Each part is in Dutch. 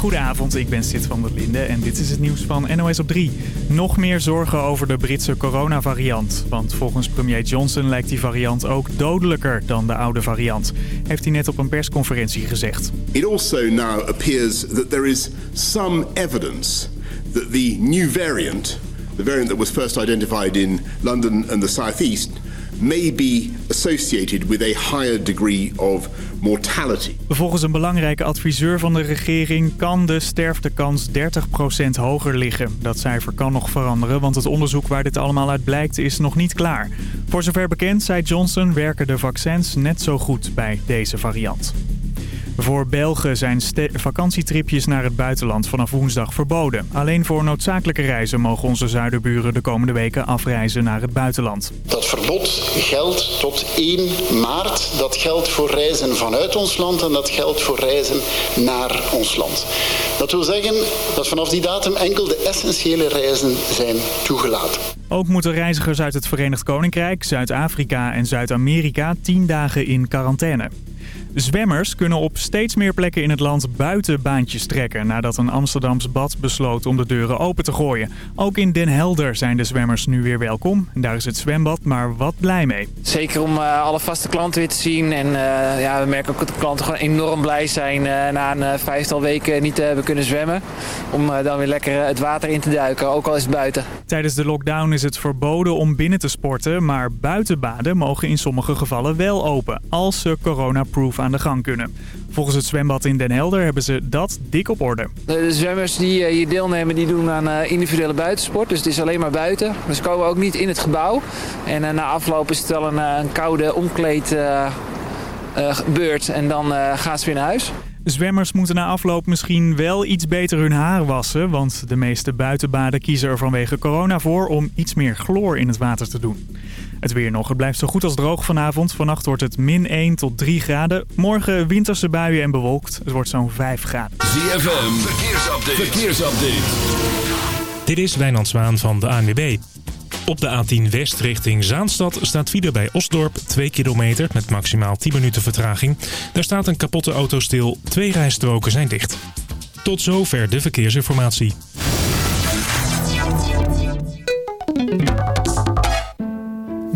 Goedenavond, ik ben Sid van der Linde en dit is het nieuws van NOS op 3. Nog meer zorgen over de Britse coronavariant. Want volgens premier Johnson lijkt die variant ook dodelijker dan de oude variant. Heeft hij net op een persconferentie gezegd. It also now appears that there is some evidence that the new variant, the variant that was first identified in London and the southeast, may be associated with a higher degree of mortality. Volgens een belangrijke adviseur van de regering kan de sterftekans 30% hoger liggen. Dat cijfer kan nog veranderen, want het onderzoek waar dit allemaal uit blijkt is nog niet klaar. Voor zover bekend, zei Johnson, werken de vaccins net zo goed bij deze variant. Voor Belgen zijn vakantietripjes naar het buitenland vanaf woensdag verboden. Alleen voor noodzakelijke reizen mogen onze zuiderburen de komende weken afreizen naar het buitenland. Dat verbod geldt tot 1 maart. Dat geldt voor reizen vanuit ons land en dat geldt voor reizen naar ons land. Dat wil zeggen dat vanaf die datum enkel de essentiële reizen zijn toegelaten. Ook moeten reizigers uit het Verenigd Koninkrijk, Zuid-Afrika en Zuid-Amerika 10 dagen in quarantaine. Zwemmers kunnen op steeds meer plekken in het land buiten baantjes trekken... nadat een Amsterdams bad besloot om de deuren open te gooien. Ook in Den Helder zijn de zwemmers nu weer welkom. Daar is het zwembad maar wat blij mee. Zeker om uh, alle vaste klanten weer te zien. En uh, ja, we merken ook dat de klanten gewoon enorm blij zijn... Uh, na een vijftal weken niet te hebben kunnen zwemmen. Om dan weer lekker het water in te duiken, ook al is het buiten. Tijdens de lockdown is het verboden om binnen te sporten... maar buitenbaden mogen in sommige gevallen wel open... als ze coronaproof aan de gang kunnen. Volgens het zwembad in Den Helder hebben ze dat dik op orde. De zwemmers die hier deelnemen die doen aan individuele buitensport. Dus het is alleen maar buiten. Dus ze komen ook niet in het gebouw. En na afloop is het wel een, een koude omkleedbeurt. en dan gaan ze weer naar huis. Zwemmers moeten na afloop misschien wel iets beter hun haar wassen... want de meeste buitenbaden kiezen er vanwege corona voor om iets meer chloor in het water te doen. Het weer nog. Het blijft zo goed als droog vanavond. Vannacht wordt het min 1 tot 3 graden. Morgen winterse buien en bewolkt. Het wordt zo'n 5 graden. ZFM, verkeersupdate. verkeersupdate. Dit is Wijnand Zwaan van de ANWB. Op de A10 West richting Zaanstad staat file bij Osdorp 2 kilometer met maximaal 10 minuten vertraging. Daar staat een kapotte auto stil, twee rijstroken zijn dicht. Tot zover de verkeersinformatie.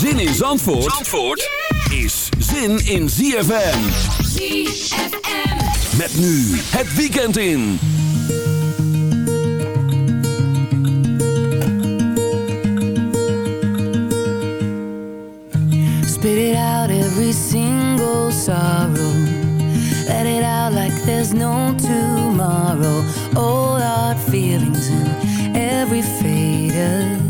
Zin in Zandvoort, Zandvoort is zin in ZFM. ZFM. Met nu het weekend in. Spit it out every single sorrow. Let it out like there's no tomorrow. All our feelings in every faded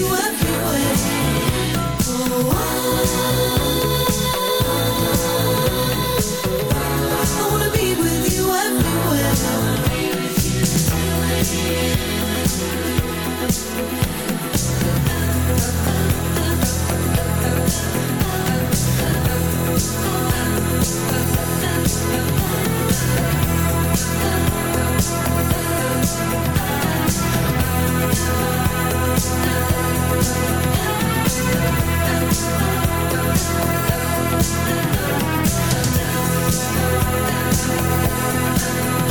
You Thank you.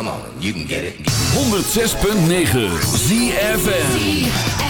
Come on, you can get it. 106.9 ZFM.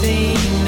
thing.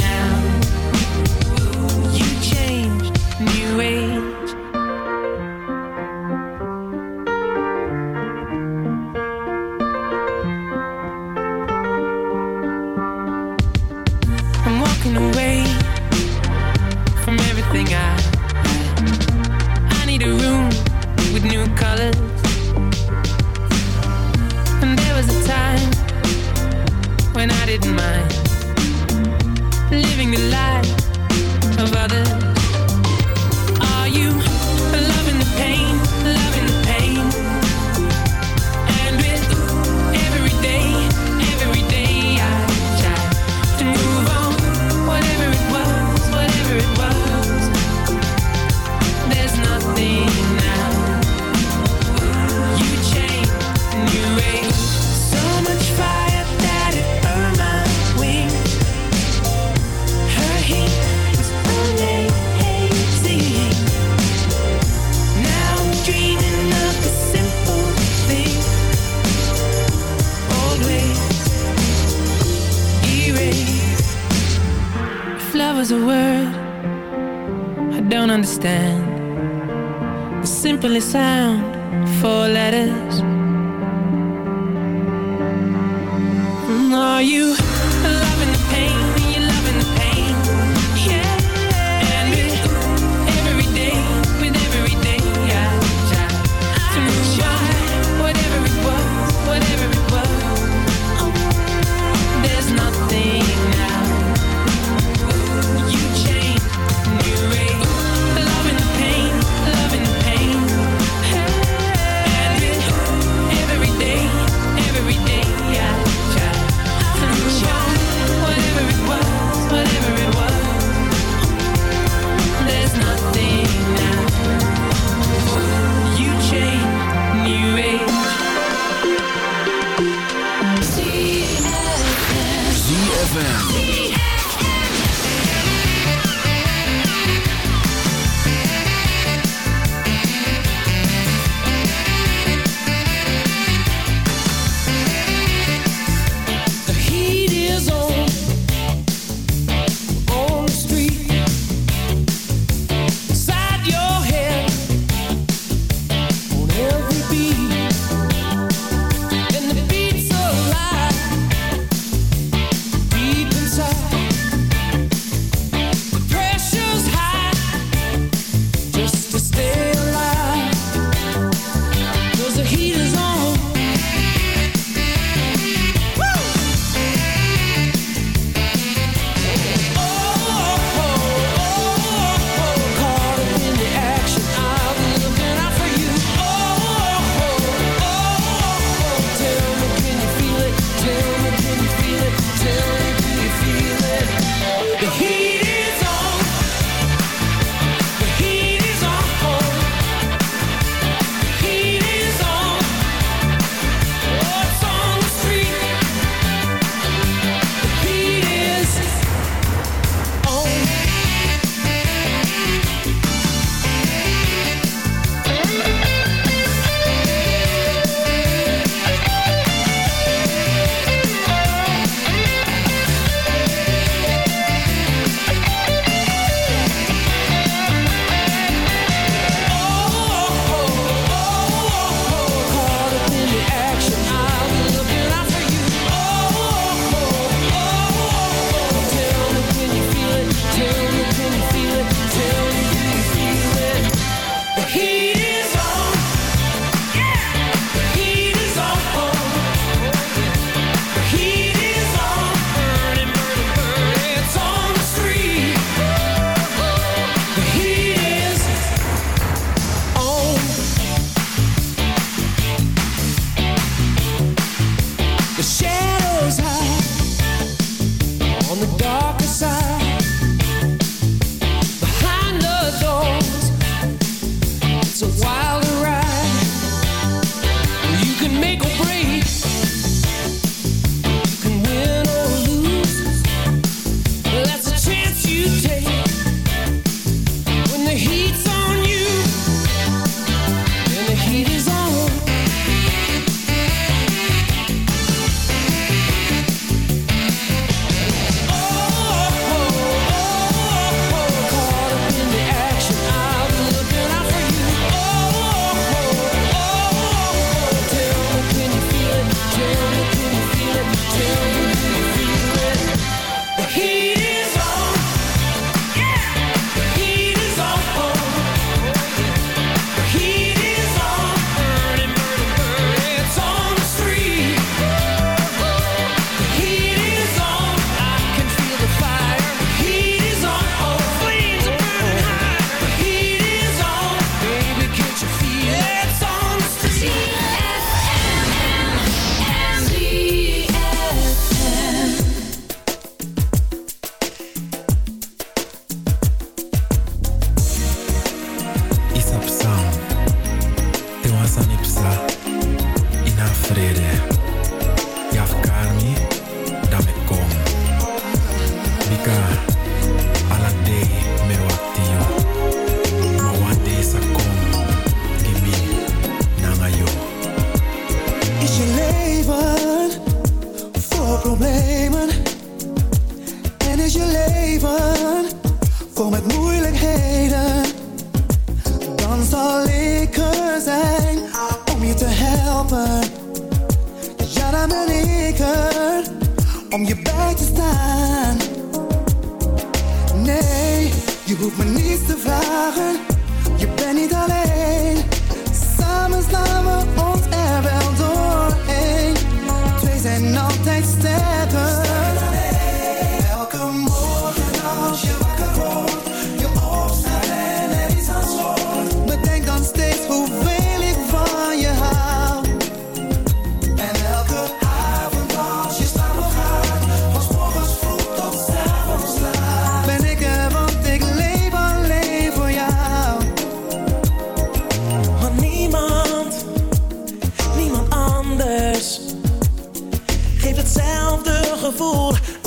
a fool.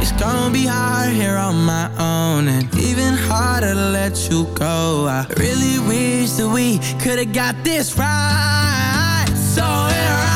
It's gonna be hard here on my own And even harder to let you go. I really wish that we could've got this right. So here I